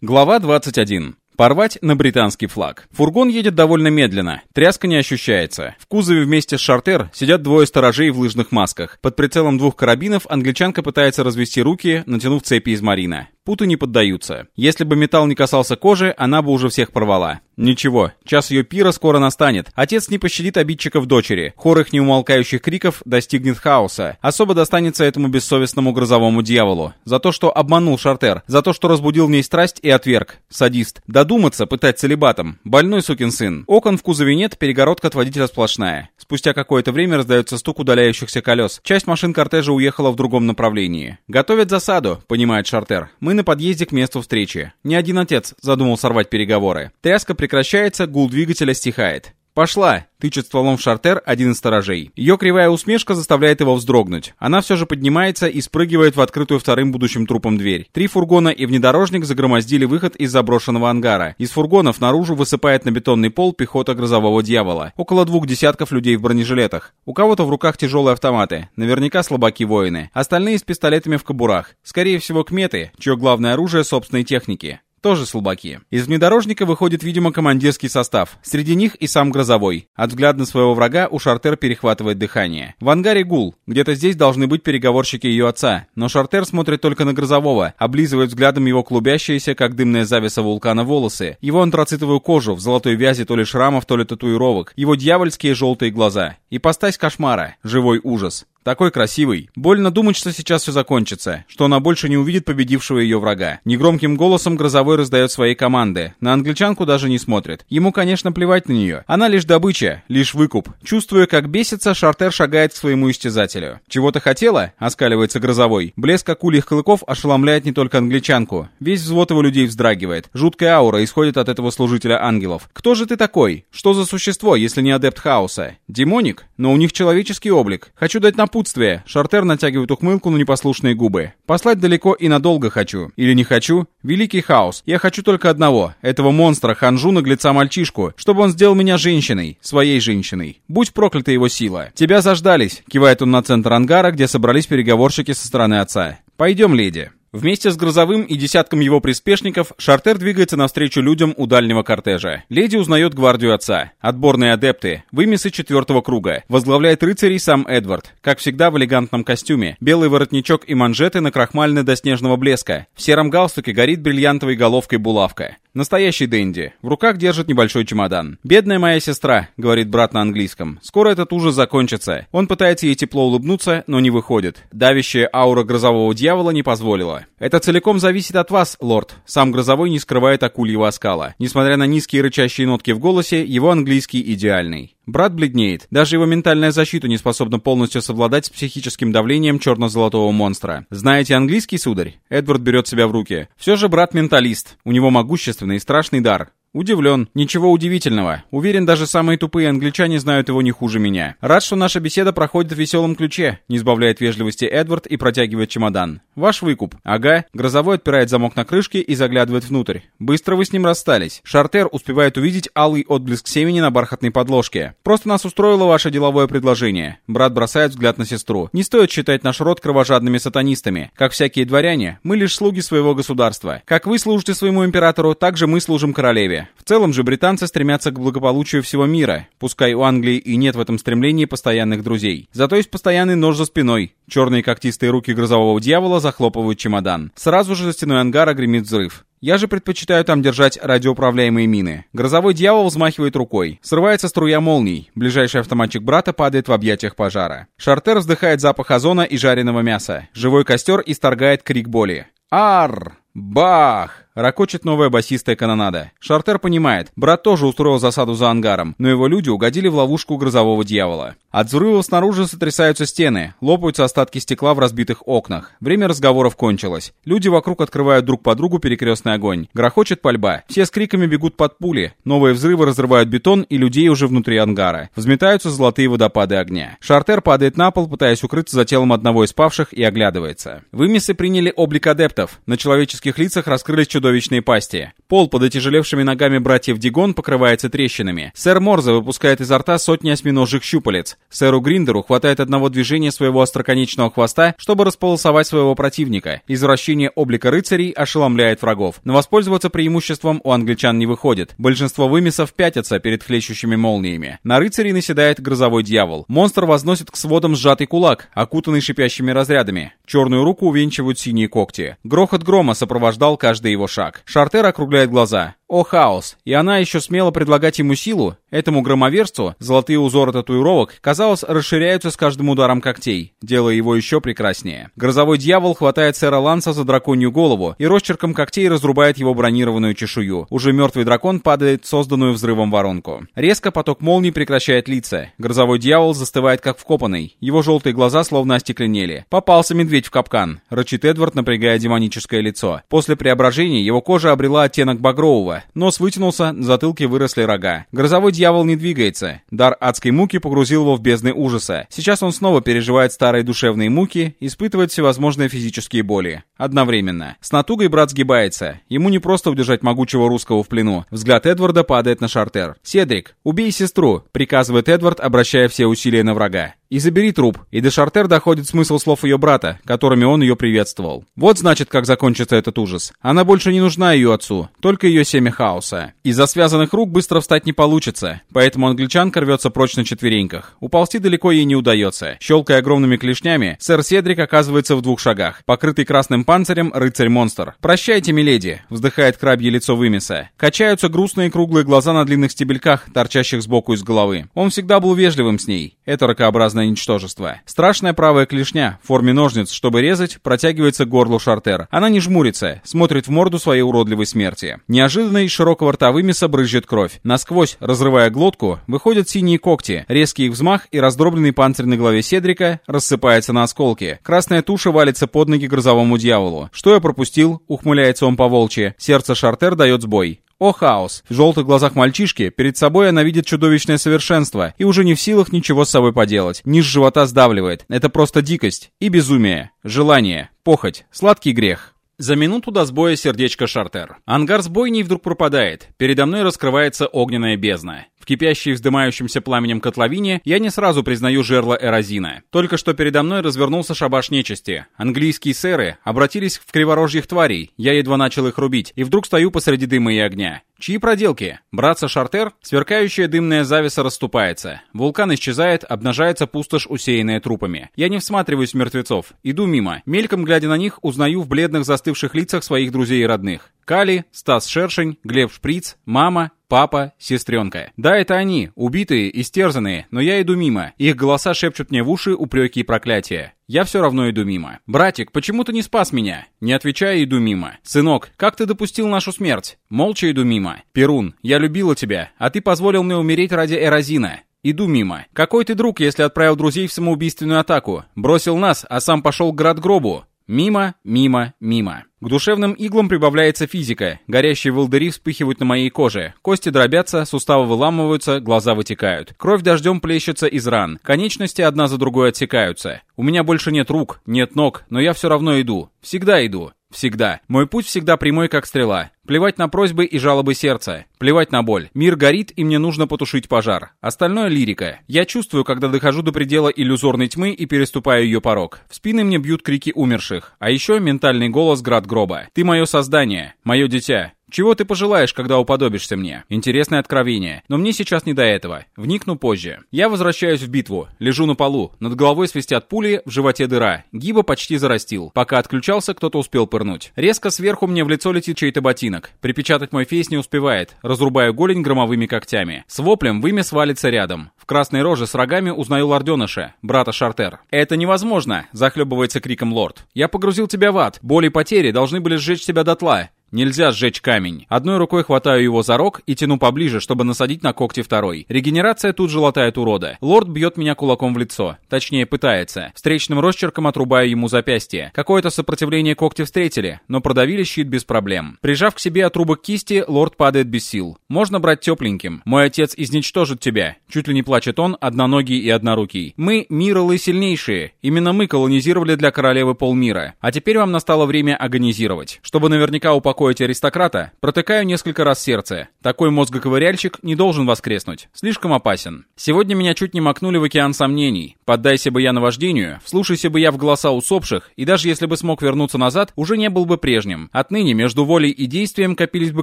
Глава 21. Порвать на британский флаг. Фургон едет довольно медленно, тряска не ощущается. В кузове вместе с Шартер сидят двое сторожей в лыжных масках. Под прицелом двух карабинов англичанка пытается развести руки, натянув цепи из марина. Путы не поддаются. Если бы металл не касался кожи, она бы уже всех порвала. Ничего, час ее пира скоро настанет. Отец не пощадит обидчиков дочери. Хор их неумолкающих криков достигнет хаоса. Особо достанется этому бессовестному грозовому дьяволу. За то, что обманул Шартер. За то, что разбудил в ней страсть и отверг. Садист. Додуматься пытать целебатом. Больной сукин сын. Окон в кузове нет, перегородка от водителя сплошная. Спустя какое-то время раздается стук удаляющихся колес. Часть машин кортежа уехала в другом направлении. Готовят засаду, понимает Шартер. Мы на подъезде к месту встречи. Ни один отец задумал сорвать переговоры. Тряска прекращается, гул двигателя стихает. «Пошла!» — тычет стволом в шартер один из сторожей. Ее кривая усмешка заставляет его вздрогнуть. Она все же поднимается и спрыгивает в открытую вторым будущим трупом дверь. Три фургона и внедорожник загромоздили выход из заброшенного ангара. Из фургонов наружу высыпает на бетонный пол пехота грозового дьявола. Около двух десятков людей в бронежилетах. У кого-то в руках тяжелые автоматы. Наверняка слабаки-воины. Остальные с пистолетами в кобурах. Скорее всего, кметы, чье главное оружие собственной техники. Тоже слабаки. Из внедорожника выходит, видимо, командирский состав. Среди них и сам Грозовой. От взгляда на своего врага у Шартер перехватывает дыхание. В ангаре гул. Где-то здесь должны быть переговорщики ее отца. Но Шартер смотрит только на Грозового, облизывает взглядом его клубящиеся, как дымная завеса вулкана, волосы, его антрацитовую кожу в золотой вязи то ли шрамов, то ли татуировок, его дьявольские желтые глаза. И постась кошмара. Живой ужас. Такой красивый. Больно думать, что сейчас все закончится, что она больше не увидит победившего ее врага. Негромким голосом Грозовой раздает свои команды. На англичанку даже не смотрит. Ему, конечно, плевать на нее. Она лишь добыча, лишь выкуп. Чувствуя, как бесится, Шартер шагает к своему истязателю. «Чего-то хотела?» — оскаливается Грозовой. Блеск акульих клыков ошеломляет не только англичанку. Весь взвод его людей вздрагивает. Жуткая аура исходит от этого служителя ангелов. «Кто же ты такой? Что за существо, если не адепт хаоса? Демоник? Но у них человеческий облик. Хочу дать напутствие напутствие. Шартер натягивает ухмылку на непослушные губы. Послать далеко и надолго хочу. Или не хочу? Великий хаос. Я хочу только одного. Этого монстра, ханжу, наглеца мальчишку. Чтобы он сделал меня женщиной. Своей женщиной. Будь проклята его сила. Тебя заждались. Кивает он на центр ангара, где собрались переговорщики со стороны отца. Пойдем, леди. Вместе с Грозовым и десятком его приспешников Шартер двигается навстречу людям у дальнего кортежа. Леди узнает гвардию отца. Отборные адепты. Вымесы четвертого круга. Возглавляет рыцарей сам Эдвард. Как всегда в элегантном костюме. Белый воротничок и манжеты накрахмалены до снежного блеска. В сером галстуке горит бриллиантовой головкой булавка. Настоящий Дэнди. В руках держит небольшой чемодан. «Бедная моя сестра», — говорит брат на английском. «Скоро этот ужас закончится». Он пытается ей тепло улыбнуться, но не выходит. Давящая аура грозового дьявола не позволила. «Это целиком зависит от вас, лорд». Сам грозовой не скрывает акульего оскала. Несмотря на низкие рычащие нотки в голосе, его английский идеальный. Брат бледнеет. Даже его ментальная защита не способна полностью совладать с психическим давлением черно-золотого монстра. Знаете английский, сударь? Эдвард берет себя в руки. Все же брат менталист. У него могущественный и страшный дар. Удивлен. Ничего удивительного. Уверен, даже самые тупые англичане знают его не хуже меня. Рад, что наша беседа проходит в веселом ключе, не избавляет вежливости Эдвард и протягивает чемодан. Ваш выкуп. Ага. Грозовой отпирает замок на крышке и заглядывает внутрь. Быстро вы с ним расстались. Шартер успевает увидеть алый отблеск семени на бархатной подложке. Просто нас устроило ваше деловое предложение. Брат бросает взгляд на сестру. Не стоит считать наш род кровожадными сатанистами. Как всякие дворяне, мы лишь слуги своего государства. Как вы служите своему императору, так же мы служим королеве. В целом же британцы стремятся к благополучию всего мира, пускай у Англии и нет в этом стремлении постоянных друзей. Зато есть постоянный нож за спиной. Черные когтистые руки грозового дьявола захлопывают чемодан. Сразу же за стеной ангара гремит взрыв. Я же предпочитаю там держать радиоуправляемые мины. Грозовой дьявол взмахивает рукой. Срывается струя молний. Ближайший автоматчик брата падает в объятиях пожара. Шартер вздыхает запах озона и жареного мяса. Живой костер исторгает крик боли. Ар! Бах! Ракочет новая басистая канонада. Шартер понимает, брат тоже устроил засаду за ангаром, но его люди угодили в ловушку грозового дьявола. От взрывов снаружи сотрясаются стены, лопаются остатки стекла в разбитых окнах. Время разговоров кончилось. Люди вокруг открывают друг по другу перекрестный огонь. Грохочет пальба. Все с криками бегут под пули. Новые взрывы разрывают бетон и людей уже внутри ангара. Взметаются золотые водопады огня. Шартер падает на пол, пытаясь укрыться за телом одного из павших и оглядывается. Вымесы приняли облик адептов. На человеческих лицах раскрылись чудовищные чудовищные пасти. Пол под отяжелевшими ногами братьев Дигон покрывается трещинами. Сэр Морзе выпускает изо рта сотни осьминожьих щупалец. Сэру Гриндеру хватает одного движения своего остроконечного хвоста, чтобы располосовать своего противника. Извращение облика рыцарей ошеломляет врагов. Но воспользоваться преимуществом у англичан не выходит. Большинство вымесов пятятся перед хлещущими молниями. На рыцарей наседает грозовой дьявол. Монстр возносит к сводам сжатый кулак, окутанный шипящими разрядами. Черную руку увенчивают синие когти. Грохот грома сопровождал каждый его шаг. Шартер округляет глаза. О, хаос! И она еще смела предлагать ему силу? Этому громоверцу золотые узоры татуировок, казалось, расширяются с каждым ударом когтей, делая его еще прекраснее. Грозовой дьявол хватает сэра Ланса за драконью голову и росчерком когтей разрубает его бронированную чешую. Уже мертвый дракон падает в созданную взрывом воронку. Резко поток молний прекращает лица. Грозовой дьявол застывает как вкопанный. Его желтые глаза словно остекленели. Попался медведь в капкан. Рычит Эдвард, напрягая демоническое лицо. После преображения его кожа обрела оттенок багрового, Нос вытянулся, на затылке выросли рога. Грозовой дьявол не двигается. Дар адской муки погрузил его в бездны ужаса. Сейчас он снова переживает старые душевные муки, испытывает всевозможные физические боли. Одновременно. С натугой брат сгибается. Ему не просто удержать могучего русского в плену. Взгляд Эдварда падает на Шартер. «Седрик, убей сестру», — приказывает Эдвард, обращая все усилия на врага. И забери труп. И до Шартер доходит смысл слов ее брата, которыми он ее приветствовал. Вот значит, как закончится этот ужас. Она больше не нужна ее отцу, только ее семя хаоса. Из-за связанных рук быстро встать не получится, поэтому англичанка рвется прочь на четвереньках. Уползти далеко ей не удается. Щелкая огромными клешнями, сэр Седрик оказывается в двух шагах. Покрытый красным панцирем рыцарь-монстр. «Прощайте, миледи», — вздыхает крабье лицо вымеса. Качаются грустные круглые глаза на длинных стебельках, торчащих сбоку из головы. Он всегда был вежливым с ней. Это ракообразное грозное ничтожество. Страшная правая клешня в форме ножниц, чтобы резать, протягивается к горлу Шартер. Она не жмурится, смотрит в морду своей уродливой смерти. Неожиданно из широкого рта вымеса брызжет кровь. Насквозь, разрывая глотку, выходят синие когти. Резкий их взмах и раздробленный панцирь на голове Седрика рассыпается на осколки. Красная туша валится под ноги грозовому дьяволу. Что я пропустил? Ухмыляется он по волчьи. Сердце Шартер дает сбой. О, хаос! В желтых глазах мальчишки перед собой она видит чудовищное совершенство и уже не в силах ничего с собой поделать. Низ живота сдавливает. Это просто дикость и безумие. Желание. Похоть. Сладкий грех. За минуту до сбоя сердечко Шартер. Ангар с бойней вдруг пропадает. Передо мной раскрывается огненная бездна кипящей вздымающимся пламенем котловине, я не сразу признаю жерло Эрозина. Только что передо мной развернулся шабаш нечисти. Английские сэры обратились в криворожьих тварей, я едва начал их рубить, и вдруг стою посреди дыма и огня. Чьи проделки? Братца Шартер? Сверкающая дымная завеса расступается. Вулкан исчезает, обнажается пустошь, усеянная трупами. Я не всматриваюсь в мертвецов. Иду мимо. Мельком глядя на них, узнаю в бледных застывших лицах своих друзей и родных. Кали, Стас Шершень, Глеб Шприц, мама, папа, сестренка. Да, это они, убитые, истерзанные, но я иду мимо. Их голоса шепчут мне в уши упреки и проклятия. Я все равно иду мимо. «Братик, почему ты не спас меня?» Не отвечая, иду мимо. «Сынок, как ты допустил нашу смерть?» Молча иду мимо. «Перун, я любила тебя, а ты позволил мне умереть ради Эрозина. Иду мимо. Какой ты друг, если отправил друзей в самоубийственную атаку? Бросил нас, а сам пошел к град-гробу. Мимо, мимо, мимо. К душевным иглам прибавляется физика. Горящие волдыри вспыхивают на моей коже. Кости дробятся, суставы выламываются, глаза вытекают. Кровь дождем плещется из ран. Конечности одна за другой отсекаются. У меня больше нет рук, нет ног, но я все равно иду. Всегда иду. Всегда. Мой путь всегда прямой, как стрела. Плевать на просьбы и жалобы сердца. Плевать на боль. Мир горит, и мне нужно потушить пожар. Остальное лирика. Я чувствую, когда дохожу до предела иллюзорной тьмы и переступаю ее порог. В спины мне бьют крики умерших. А еще ментальный голос град гроба. Ты мое создание, мое дитя. Чего ты пожелаешь, когда уподобишься мне? Интересное откровение. Но мне сейчас не до этого. Вникну позже. Я возвращаюсь в битву. Лежу на полу. Над головой свистят пули, в животе дыра. Гиба почти зарастил. Пока отключался, кто-то успел пырнуть. Резко сверху мне в лицо летит чей-то ботинок. Припечатать мой фейс не успевает. Разрубаю голень громовыми когтями. С воплем вымя свалится рядом. В красной роже с рогами узнаю лорденыша, брата Шартер. «Это невозможно!» — захлебывается криком лорд. «Я погрузил тебя в ад. Боли и потери должны были сжечь тебя дотла. Нельзя сжечь камень. Одной рукой хватаю его за рог и тяну поближе, чтобы насадить на когти второй. Регенерация тут же латает урода. Лорд бьет меня кулаком в лицо. Точнее, пытается. Встречным росчерком отрубаю ему запястье. Какое-то сопротивление когти встретили, но продавили щит без проблем. Прижав к себе отрубок кисти, лорд падает без сил. Можно брать тепленьким. Мой отец изничтожит тебя. Чуть ли не плачет он, одноногий и однорукий. Мы, миролы, сильнейшие. Именно мы колонизировали для королевы полмира. А теперь вам настало время агонизировать. Чтобы наверняка упаковать упокоить аристократа, протыкаю несколько раз сердце. Такой мозгоковыряльщик не должен воскреснуть. Слишком опасен. Сегодня меня чуть не макнули в океан сомнений. Поддайся бы я наваждению, вслушайся бы я в голоса усопших, и даже если бы смог вернуться назад, уже не был бы прежним. Отныне между волей и действием копились бы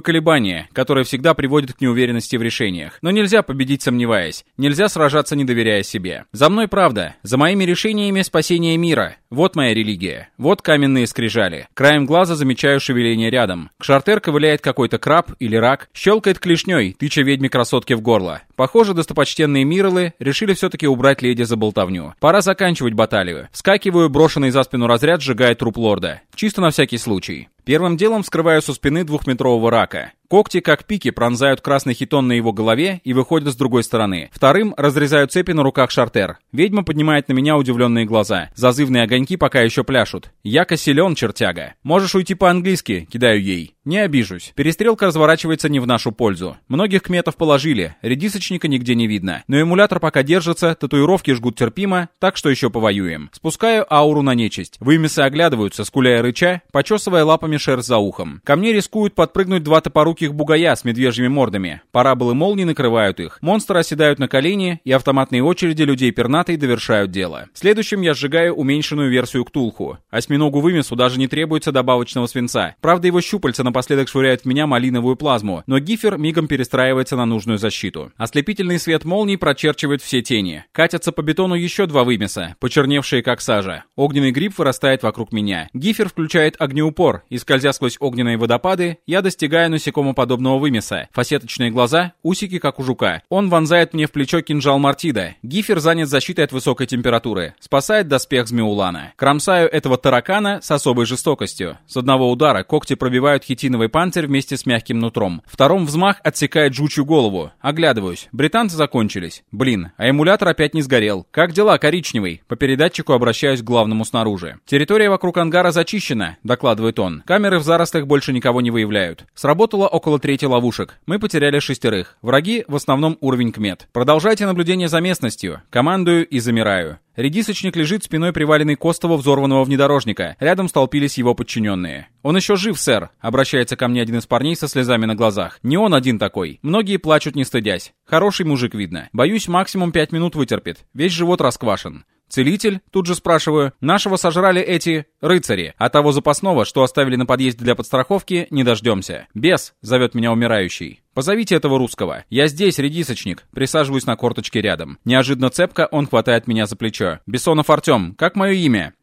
колебания, которые всегда приводят к неуверенности в решениях. Но нельзя победить сомневаясь. Нельзя сражаться не доверяя себе. За мной правда. За моими решениями спасение мира. Вот моя религия. Вот каменные скрижали. Краем глаза замечаю шевеление рядом. К шартер ковыляет какой-то краб или рак, щелкает клешней, тыча ведьме красотки в горло. Похоже, достопочтенные Мирлы решили все-таки убрать леди за болтовню. Пора заканчивать баталию. Скакиваю, брошенный за спину разряд сжигает труп лорда. Чисто на всякий случай. Первым делом вскрываю со спины двухметрового рака. Когти, как пики, пронзают красный хитон на его голове и выходят с другой стороны. Вторым разрезаю цепи на руках Шартер. Ведьма поднимает на меня удивленные глаза. Зазывные огоньки пока еще пляшут. Яко силен, чертяга. Можешь уйти по-английски, кидаю ей. Не обижусь. Перестрелка разворачивается не в нашу пользу. Многих кметов положили, редисочника нигде не видно. Но эмулятор пока держится, татуировки жгут терпимо, так что еще повоюем. Спускаю ауру на нечисть. Вымесы оглядываются, скуляя рыча, почесывая лапами шерсть за ухом. Ко мне рискуют подпрыгнуть два топоруких бугая с медвежьими мордами. Параболы молнии накрывают их. Монстры оседают на колени, и автоматные очереди людей пернатой довершают дело. Следующим я сжигаю уменьшенную версию Ктулху. Осьминогу вымесу даже не требуется добавочного свинца. Правда, его щупальца на напоследок швыряет в меня малиновую плазму, но Гифер мигом перестраивается на нужную защиту. Ослепительный свет молний прочерчивает все тени. Катятся по бетону еще два вымеса, почерневшие как сажа. Огненный гриб вырастает вокруг меня. Гифер включает огнеупор, и скользя сквозь огненные водопады, я достигаю насекомоподобного вымеса. Фасеточные глаза, усики как у жука. Он вонзает мне в плечо кинжал Мартида. Гифер занят защитой от высокой температуры. Спасает доспех Змеулана. Кромсаю этого таракана с особой жестокостью. С одного удара когти пробивают хитин хитиновый панцирь вместе с мягким нутром. Втором взмах отсекает жучью голову. Оглядываюсь. Британцы закончились. Блин, а эмулятор опять не сгорел. Как дела, коричневый? По передатчику обращаюсь к главному снаружи. Территория вокруг ангара зачищена, докладывает он. Камеры в зарослях больше никого не выявляют. Сработало около трети ловушек. Мы потеряли шестерых. Враги в основном уровень кмет. Продолжайте наблюдение за местностью. Командую и замираю. Редисочник лежит спиной приваленный к остову взорванного внедорожника. Рядом столпились его подчиненные. «Он еще жив, сэр», — обращается ко мне один из парней со слезами на глазах. «Не он один такой. Многие плачут, не стыдясь. Хороший мужик, видно. Боюсь, максимум пять минут вытерпит. Весь живот расквашен». «Целитель?» — тут же спрашиваю. «Нашего сожрали эти рыцари, а того запасного, что оставили на подъезде для подстраховки, не дождемся. Бес!» — зовет меня умирающий. «Позовите этого русского. Я здесь, редисочник». Присаживаюсь на корточке рядом. Неожиданно цепко он хватает меня за плечо. «Бессонов Артем, как мое имя?»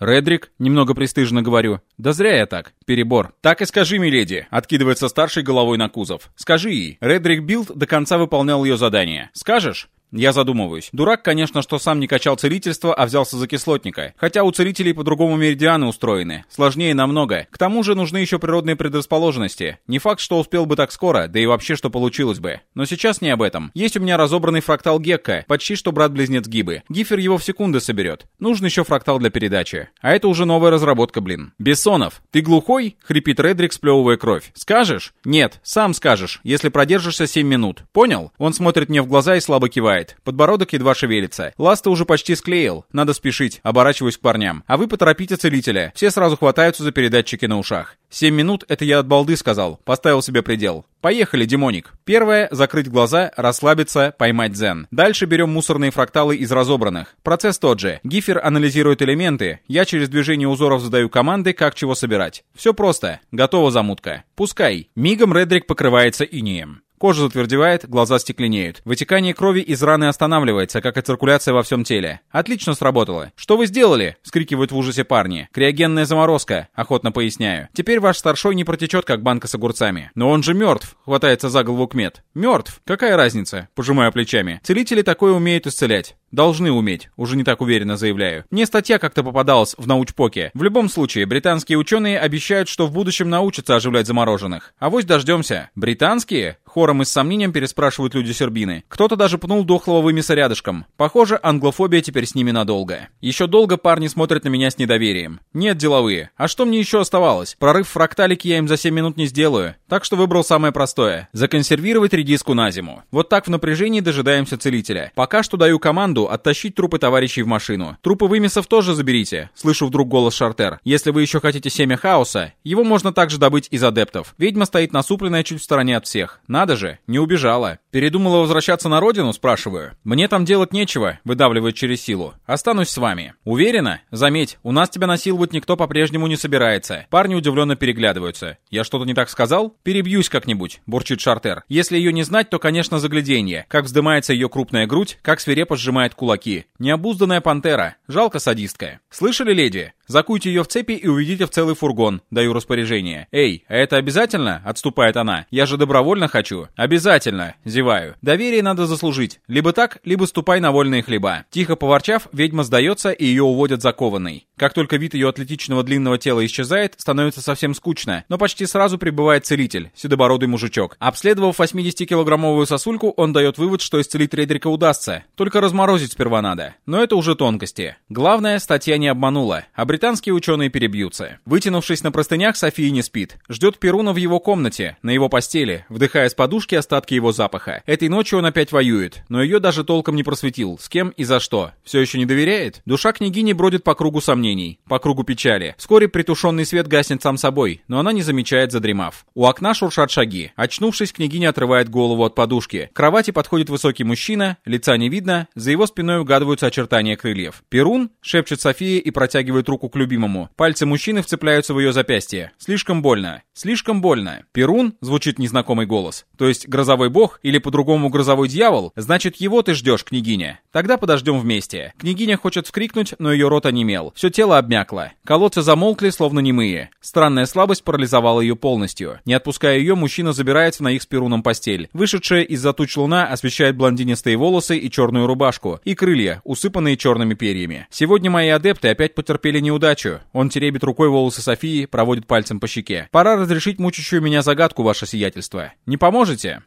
«Редрик», — немного пристыженно говорю. «Да зря я так. Перебор». «Так и скажи, миледи», — откидывается старшей головой на кузов. «Скажи ей. Редрик Билд до конца выполнял ее задание. Скажешь?» Я задумываюсь. Дурак, конечно, что сам не качал целительство, а взялся за кислотника. Хотя у целителей по-другому меридианы устроены. Сложнее намного. К тому же нужны еще природные предрасположенности. Не факт, что успел бы так скоро, да и вообще, что получилось бы. Но сейчас не об этом. Есть у меня разобранный фрактал Гекка, почти что брат-близнец Гибы. Гифер его в секунды соберет. Нужен еще фрактал для передачи. А это уже новая разработка, блин. Бессонов, ты глухой? Хрипит Редрик, сплевывая кровь. Скажешь? Нет, сам скажешь, если продержишься 7 минут. Понял? Он смотрит мне в глаза и слабо кивает кивает. Подбородок едва шевелится. Ласта уже почти склеил. Надо спешить. Оборачиваюсь к парням. А вы поторопите целителя. Все сразу хватаются за передатчики на ушах. Семь минут — это я от балды сказал. Поставил себе предел. Поехали, демоник. Первое — закрыть глаза, расслабиться, поймать дзен. Дальше берем мусорные фракталы из разобранных. Процесс тот же. Гифер анализирует элементы, я через движение узоров задаю команды, как чего собирать. Все просто. Готова замутка. Пускай. Мигом Редрик покрывается инеем. Кожа затвердевает, глаза стекленеют. Вытекание крови из раны останавливается, как и циркуляция во всем теле. Отлично сработало. Что вы сделали? Скрикивают в ужасе парни. Криогенная заморозка, охотно поясняю. Теперь ваш старшой не протечет, как банка с огурцами. Но он же мертв, хватается за голову Кмет. Мертв. Какая разница? Пожимаю плечами. Целители такое умеют исцелять. Должны уметь, уже не так уверенно заявляю. Мне статья как-то попадалась в научпоке. В любом случае, британские ученые обещают, что в будущем научатся оживлять замороженных. А вось дождемся. Британские? Хором и с сомнением переспрашивают люди сербины. Кто-то даже пнул дохлого вымеса рядышком. Похоже, англофобия теперь с ними надолго. Еще долго парни смотрят на меня с недоверием. Нет, деловые. А что мне еще оставалось? Прорыв фракталики я им за 7 минут не сделаю. Так что выбрал самое простое. Законсервировать редиску на зиму. Вот так в напряжении дожидаемся целителя. Пока что даю команду команду оттащить трупы товарищей в машину. Трупы вымесов тоже заберите, слышу вдруг голос Шартер. Если вы еще хотите семя хаоса, его можно также добыть из адептов. Ведьма стоит насупленная чуть в стороне от всех. Надо же, не убежала. Передумала возвращаться на родину, спрашиваю. Мне там делать нечего, выдавливает через силу. Останусь с вами. Уверена? Заметь, у нас тебя насиловать никто по-прежнему не собирается. Парни удивленно переглядываются. Я что-то не так сказал? Перебьюсь как-нибудь, бурчит Шартер. Если ее не знать, то, конечно, загляденье. Как вздымается ее крупная грудь, как свирепо сжимает кулаки. Необузданная пантера. Жалко садистка. Слышали, леди? Закуйте ее в цепи и уведите в целый фургон. Даю распоряжение. Эй, а это обязательно? Отступает она. Я же добровольно хочу. Обязательно. Зеваю. Доверие надо заслужить. Либо так, либо ступай на вольные хлеба. Тихо поворчав, ведьма сдается и ее уводят закованной. Как только вид ее атлетичного длинного тела исчезает, становится совсем скучно, но почти сразу прибывает целитель, седобородый мужичок. Обследовав 80-килограммовую сосульку, он дает вывод, что исцелить Редрика удастся. Только разморозить сперва надо. Но это уже тонкости. Главное, статья не обманула. А британские ученые перебьются. Вытянувшись на простынях, София не спит. Ждет Перуна в его комнате, на его постели, вдыхая с подушки остатки его запаха. Этой ночью он опять воюет, но ее даже толком не просветил, с кем и за что. Все еще не доверяет? Душа княгини бродит по кругу сомнений по кругу печали. Вскоре притушенный свет гаснет сам собой, но она не замечает задремав. У окна шуршат шаги. Очнувшись, княгиня отрывает голову от подушки. К кровати подходит высокий мужчина, лица не видно, за его спиной угадываются очертания крыльев. «Перун?» — шепчет София и протягивает руку к любимому. Пальцы мужчины вцепляются в ее запястье. Слишком больно. Слишком больно. «Перун?» — звучит незнакомый голос. То есть грозовой бог или по-другому грозовой дьявол? Значит, его ты ждешь, княгиня. Тогда подождем вместе. Княгиня хочет вскрикнуть, но ее рот онемел. Все тело обмякло. Колодцы замолкли, словно немые. Странная слабость парализовала ее полностью. Не отпуская ее, мужчина забирается на их с Перуном постель. Вышедшая из-за туч луна освещает блондинистые волосы и черную рубашку. И крылья, усыпанные черными перьями. Сегодня мои адепты опять потерпели неудачу. Он теребит рукой волосы Софии, проводит пальцем по щеке. Пора разрешить мучащую меня загадку, ваше сиятельство. Не поможете?